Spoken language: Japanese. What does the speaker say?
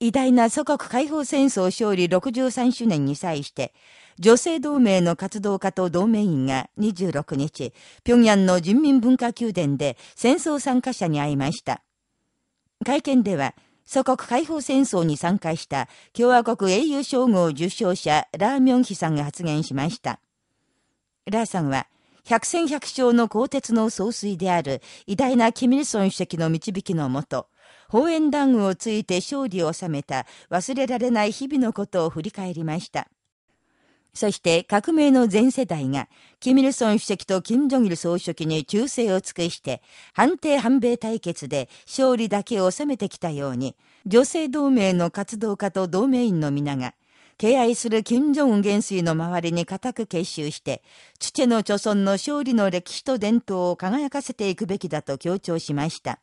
偉大な祖国解放戦争勝利63周年に際して、女性同盟の活動家と同盟員が26日、平壌の人民文化宮殿で戦争参加者に会いました。会見では、祖国解放戦争に参加した共和国英雄称号受賞者ラーミョンヒさんが発言しました。ラーさんは、百戦百勝の鋼鉄の総帥である偉大なキミルソン主席の導きのもと、応援弾具をついて勝利を収めた忘れられない日々のことを振り返りました。そして革命の全世代が、キミルソン主席とキム・ジョギル総書記に忠誠を尽くして、反帝反米対決で勝利だけを収めてきたように、女性同盟の活動家と同盟員の皆が、敬愛する金正恩元帥の周りに固く結集して、父の著村の勝利の歴史と伝統を輝かせていくべきだと強調しました。